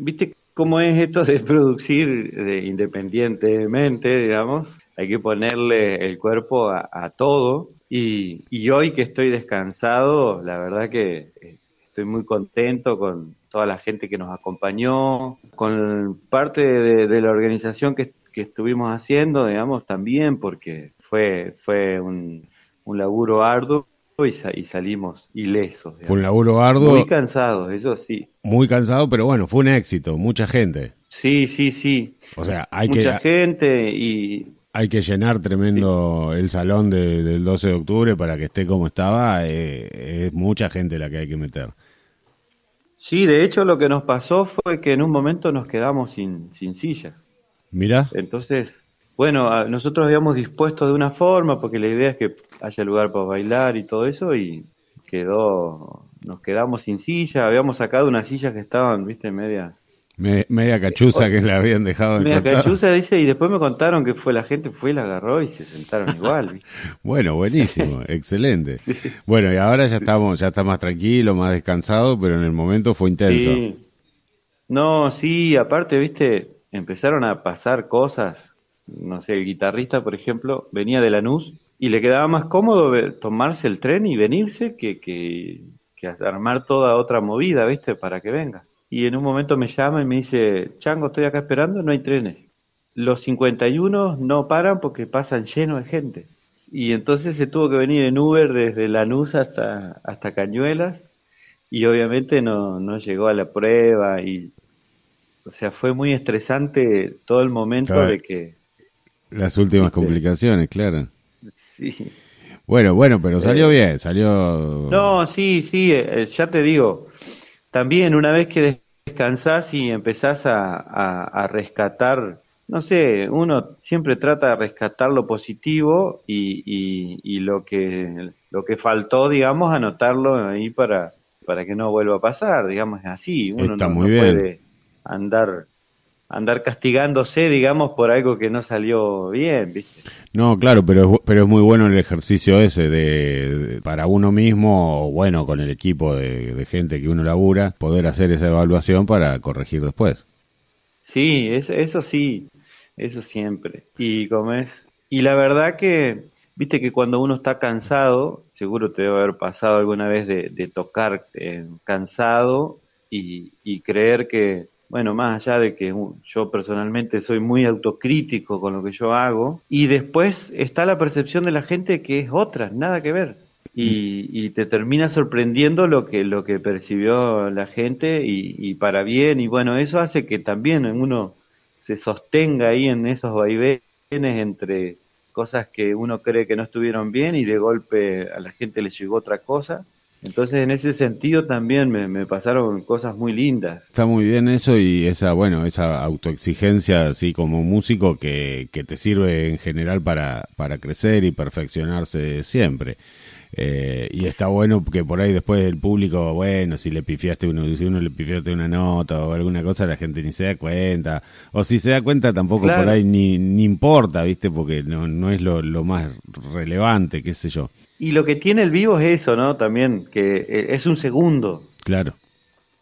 viste cómo es esto de producir independientemente, digamos. Hay que ponerle el cuerpo a, todo. Y, hoy que estoy descansado, la verdad que eh, estoy muy contento con toda la gente que nos acompañó, con parte de, la organización que, que, estuvimos haciendo, digamos, también, porque fue, fue un, un laburo arduo y, salimos ilesos. Fue un laburo arduo. Muy cansado, eso sí. Muy cansado, pero bueno, fue un éxito, mucha gente. Sí, sí, sí. O sea, hay mucha gente y... Hay que llenar tremendo el salón del 12 de octubre para que esté como estaba. Eh, es mucha gente la que hay que meter. Sí, de hecho lo que nos pasó fue que en un momento nos quedamos sin, sin silla. Mira. Entonces, bueno, nosotros habíamos dispuesto de una forma porque la idea es que haya lugar para bailar y todo eso y quedó, nos quedamos sin silla, habíamos sacado unas sillas que estaban, viste, media... media cachuza que la habían dejado. Media cachuza, dice, y después me contaron que fue la gente, fue y la agarró y se sentaron igual. bueno, buenísimo, excelente. Bueno, y ahora ya estamos, ya está más tranquilo, más descansado, pero en el momento fue intenso. No, sí, aparte, viste, empezaron a pasar cosas, no sé, el guitarrista, por ejemplo, venía de Lanús y le quedaba más cómodo tomarse el tren y venirse que, que, armar toda otra movida, ¿viste? Para que venga. Y en un momento me llama y me dice, Chango, estoy acá esperando, no hay trenes. Los 51 no paran porque pasan llenos de gente. Y entonces se tuvo que venir en Uber desde Lanús hasta, hasta Cañuelas y obviamente no, no llegó a la prueba y o sea fue muy estresante todo el momento de que las últimas complicaciones claro Sí. Bueno, bueno, pero salió eh, bien, salió... No, sí, sí, eh, ya te digo, también una vez que descansás y empezás a, rescatar, no sé, uno siempre trata de rescatar lo positivo y, y, lo que lo que faltó, digamos, anotarlo ahí para, para que no vuelva a pasar, digamos, así. Uno no, no puede andar andar castigándose, digamos, por algo que no salió bien, ¿viste? No, claro, pero es, pero es muy bueno el ejercicio ese de, para uno mismo, o bueno, con el equipo de, gente que uno labura, poder hacer esa evaluación para corregir después. Sí, eso, eso sí, eso siempre. Y como es, y la verdad que, viste que cuando uno está cansado, seguro te debe haber pasado alguna vez de, tocar eh, cansado y, y creer que bueno, más allá de que yo personalmente soy muy autocrítico con lo que yo hago, y después está la percepción de la gente que es otra, nada que ver. Y, te termina sorprendiendo lo que, lo que percibió la gente y, para bien, y bueno, eso hace que también uno se sostenga ahí en esos vaivenes entre cosas que uno cree que no estuvieron bien y de golpe a la gente le llegó otra cosa entonces, en ese sentido también me, pasaron cosas muy lindas. Está muy bien eso y esa, bueno, esa autoexigencia así como músico que, que te sirve en general para, para crecer y perfeccionarse siempre. Eh, y está bueno que por ahí después del público, bueno, si le pifiaste uno, si uno le pifiaste una nota o alguna cosa, la gente ni se da cuenta. O si se da cuenta, tampoco por ahí ni, ni importa, ¿viste? Porque no, no es lo, lo más relevante, qué sé yo. Y lo que tiene el vivo es eso, ¿no? También, que eh, es un segundo. Claro.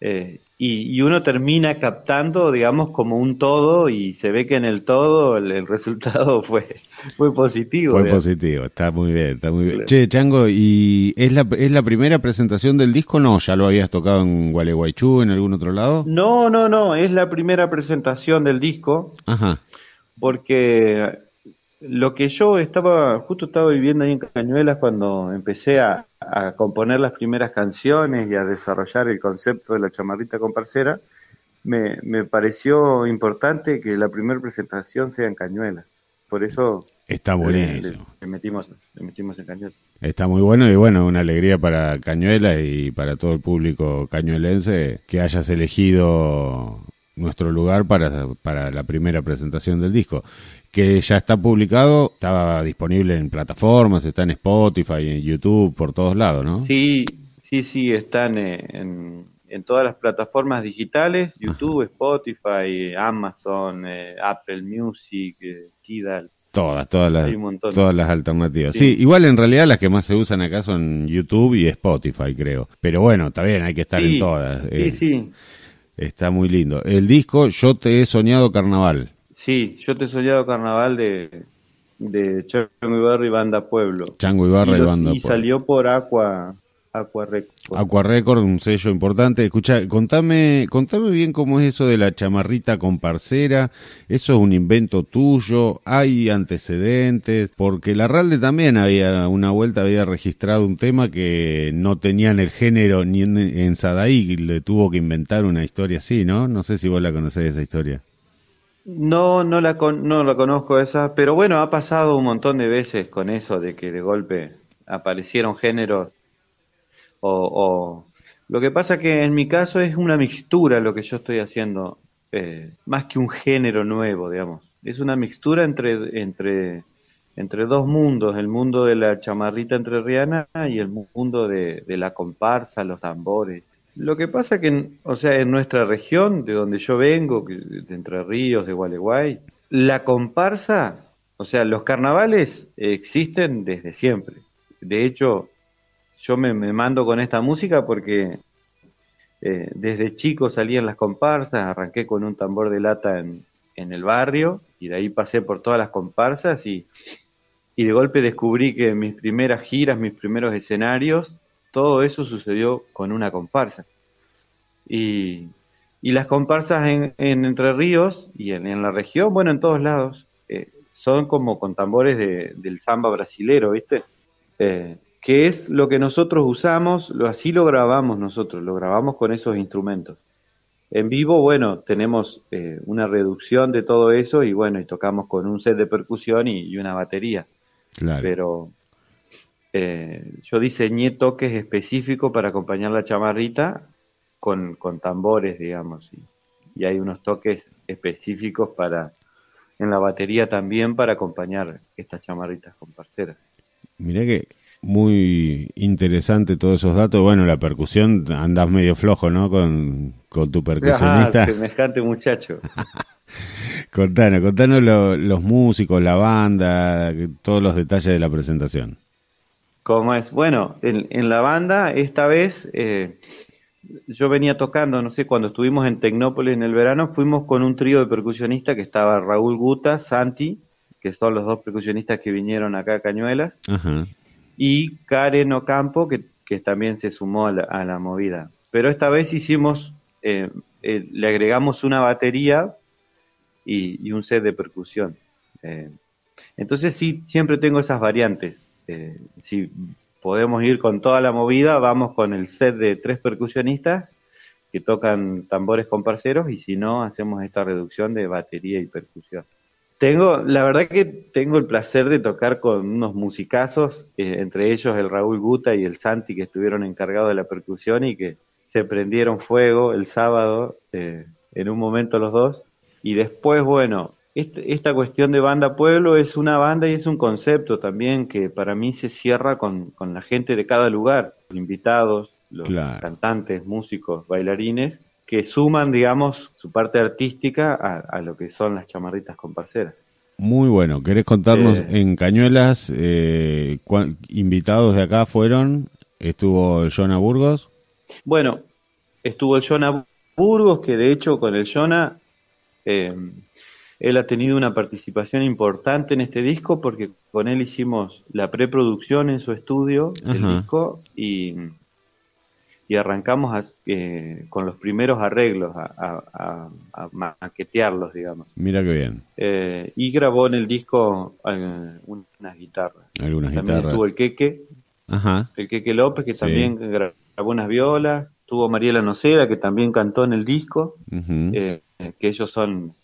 Eh, y, uno termina captando, digamos, como un todo y se ve que en el todo el, resultado fue, fue positivo. Fue positivo, está muy bien, está muy bien. Che, Chango, ¿y es la, es la primera presentación del disco? No, ¿ya lo habías tocado en Gualeguaychú, en algún otro lado? No, no, no, es la primera presentación del disco. Ajá. Porque lo que yo estaba, justo estaba viviendo ahí en Cañuelas cuando empecé a, componer las primeras canciones y a desarrollar el concepto de la chamarrita con parcera, me, me pareció importante que la primera presentación sea en Cañuelas. Por eso Está buenísimo. Le, metimos, metimos en Cañuelas. Está muy bueno y bueno, una alegría para Cañuelas y para todo el público cañuelense que hayas elegido nuestro lugar para, para la primera presentación del disco que ya está publicado, estaba disponible en plataformas, está en Spotify, en YouTube, por todos lados, ¿no? Sí, sí, sí, están en, en todas las plataformas digitales, YouTube, Spotify, Amazon, eh, Apple Music, eh, Tidal. Todas, todas las, todas las alternativas. Sí. igual en realidad las que más se usan acá son YouTube y Spotify, creo. Pero bueno, está bien, hay que estar en todas. Sí, eh. sí. Está muy lindo. El disco Yo te he soñado carnaval. Sí, Yo te he soñado carnaval de, de Chango Ibarra y Banda Pueblo. Chango Ibarra y, y, Banda y Pueblo. salió por Aqua, Aqua Record, un sello importante. Escucha, contame, contame bien cómo es eso de la chamarrita con parcera. ¿Eso es un invento tuyo? ¿Hay antecedentes? Porque la Ralde también había, una vuelta había registrado un tema que no tenía en el género ni en, en Sadaí, le tuvo que inventar una historia así, ¿no? No sé si vos la conocés esa historia. No, no la, con- no la conozco esa, pero bueno, ha pasado un montón de veces con eso de que de golpe aparecieron géneros o, o- Lo que pasa que en mi caso es una mixtura lo que yo estoy haciendo, eh, más que un género nuevo, digamos. Es una mixtura entre, entre, entre dos mundos, el mundo de la chamarrita entrerriana y el mundo de, de la comparsa, los tambores. Lo que pasa que, o sea, en nuestra región, de donde yo vengo, de Entre Ríos, de Gualeguay, la comparsa, o sea, los carnavales eh, existen desde siempre. De hecho, yo me, me mando con esta música porque eh, desde chico salí en las comparsas, arranqué con un tambor de lata en, en el barrio y de ahí pasé por todas las comparsas y, y de golpe descubrí que mis primeras giras, mis primeros escenarios, todo eso sucedió con una comparsa. Y, y las comparsas en, en Entre Ríos y en, en la región, bueno, en todos lados, eh, son como con tambores de, del samba brasilero, ¿viste? Eh, que es lo que nosotros usamos, lo, así lo grabamos nosotros, lo grabamos con esos instrumentos. En vivo, bueno, tenemos eh, una reducción de todo eso y bueno, y tocamos con un set de percusión y, y una batería. Claro. Pero eh, yo diseñé toques específicos para acompañar la chamarrita con, con tambores, digamos, y, y hay unos toques específicos para en la batería también para acompañar estas chamarritas con parceras. Mirá que muy interesante todos esos datos. Bueno, la percusión andás medio flojo, ¿no? Con, con tu percusionista. Ah, semejante muchacho. contanos, contanos lo- los músicos, la banda, todos los detalles de la presentación. ¿Cómo es? Bueno, en, en la banda esta vez eh, yo venía tocando, no sé, cuando estuvimos en Tecnópolis en el verano, fuimos con un trío de percusionistas que estaba Raúl Guta, Santi, que son los dos percusionistas que vinieron acá a Cañuelas, Ajá. Y Karen Ocampo, que, que también se sumó a la, a la movida. Pero esta vez hicimos, eh, eh, le agregamos una batería y, y un set de percusión. Eh, entonces sí, siempre tengo esas variantes. Si podemos ir con toda la movida, vamos con el set de tres percusionistas que tocan tambores con parceros y si no, hacemos esta reducción de batería y percusión. Tengo, la verdad que tengo el placer de tocar con unos musicazos, eh, entre ellos el Raúl Guta y el Santi, que estuvieron encargados de la percusión y que se prendieron fuego el sábado, eh, en un momento los dos. Y después, bueno, este- esta cuestión de banda pueblo es una banda y es un concepto también que para mí se cierra con, con la gente de cada lugar, los invitados, los Claro. cantantes, músicos, bailarines, que suman, digamos, su parte artística a, a lo que son las chamarritas con parceras. Muy bueno. ¿Querés contarnos Eh. en Cañuelas eh, invitados de acá fueron? Estuvo Jonah Burgos. Bueno, estuvo el Jonah Burgos, que de hecho con el Jonah eh, él ha tenido una participación importante en este disco porque con él hicimos la preproducción en su estudio del disco y, y arrancamos a- eh, con los primeros arreglos a, a- a- a maquetearlos, digamos. Mira qué bien. Eh, y grabó en el disco eh, unas guitarras. Algunas También guitarras. estuvo el Queque, Ajá. el Queque López, que Sí. también gra- grabó unas violas. Tuvo Mariela Noceda, que también cantó en el disco, eh, que ellos son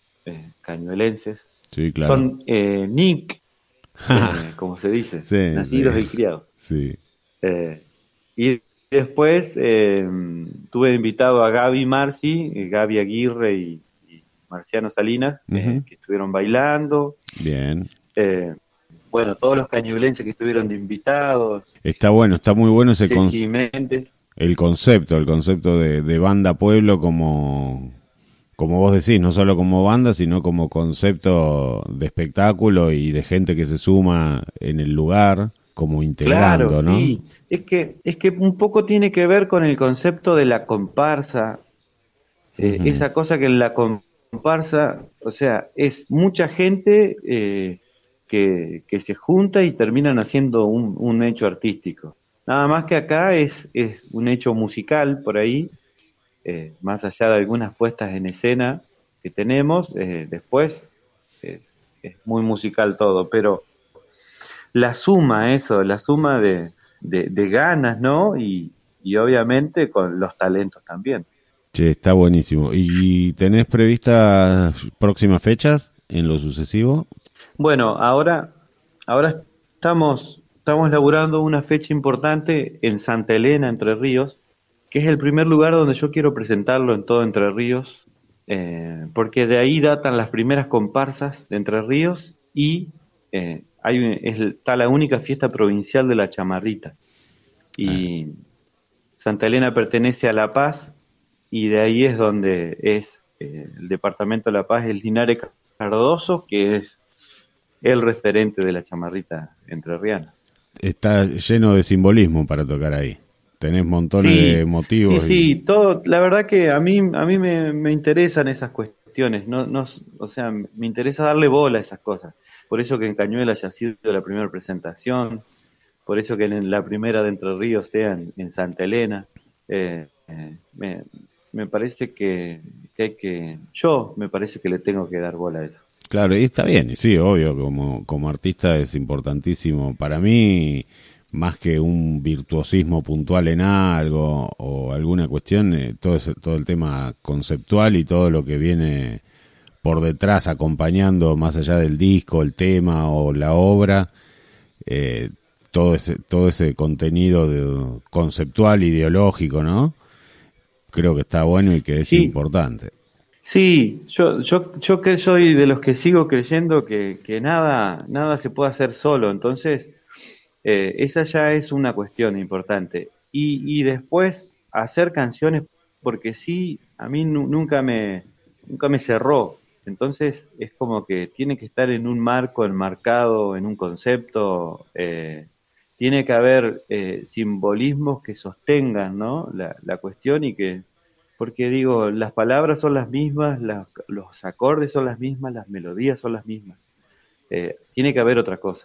cañuelenses. sí, claro. Son eh, Nick, como se dice, Sí, nacidos y criados. Sí. Y después eh, tuve invitado a Gaby Marci, eh, Gaby Aguirre y, y Marciano Salinas, eh, que estuvieron bailando. Bien. Eh, bueno, todos los cañuelenses que estuvieron de invitados, Está bueno, está muy bueno ese con- Chequi Méndez. el concepto, el concepto de, de banda pueblo como, como vos decís, no solo como banda, sino como concepto de espectáculo y de gente que se suma en el lugar, como integrando, Claro, ¿no? sí. Es que, es que un poco tiene que ver con el concepto de la comparsa, Eh, esa cosa que en la comparsa, o sea, es mucha gente eh, que, se junta y terminan haciendo un, hecho artístico. Nada más que acá es, es un hecho musical por ahí, eh, más allá de algunas puestas en escena que tenemos, después es, es muy musical todo, pero la suma, eso, la suma de, de, ganas, ¿no? Y, y, obviamente con los talentos también. Sí, está buenísimo. ¿Y tenés previstas próximas fechas en lo sucesivo? Bueno, ahora, ahora estamos, estamos laburando una fecha importante en Santa Elena, Entre Ríos, que es el primer lugar donde yo quiero presentarlo en todo Entre Ríos, eh, porque de ahí datan las primeras comparsas de Entre Ríos y eh, hay está la única fiesta provincial de la chamarrita. Y ah. Santa Elena pertenece a La Paz y de ahí es donde es eh, el departamento de La Paz, el Linares Cardoso, que es el referente de la chamarrita entrerriana. Está lleno de simbolismo para tocar ahí. Tenés montones de motivos. Sí, sí, todo. La verdad que a mí, a mí me, me interesan esas cuestiones. No, no, o sea, me interesa darle bola a esas cosas. Por eso que en Cañuela haya sido la primera presentación, por eso que en la primera de Entre Ríos sea en, Santa Elena. Eh, eh, me, parece que, hay que, yo me parece que le tengo que dar bola a eso. Claro, y está bien, y sí, obvio, como, como artista es importantísimo. Para mí, más que un virtuosismo puntual en algo o alguna cuestión, eh, todo, todo el tema conceptual y todo lo que viene por detrás acompañando más allá del disco, el tema o la obra, eh, todo ese todo ese contenido de, conceptual, ideológico, ¿no? Creo que está bueno y que es importante. Sí, yo, yo, yo que soy de los que sigo creyendo que, que nada, nada se puede hacer solo, entonces eh, esa ya es una cuestión importante. Y, y después hacer canciones, porque sí, a mí nunca me, nunca me cerró entonces es como que tiene que estar en un marco enmarcado, en un concepto, eh, tiene que haber eh, simbolismos que sostengan ¿no? la, cuestión y que, porque digo, las palabras son las mismas, los acordes son las mismas, las melodías son las mismas. Eh, tiene que haber otra cosa.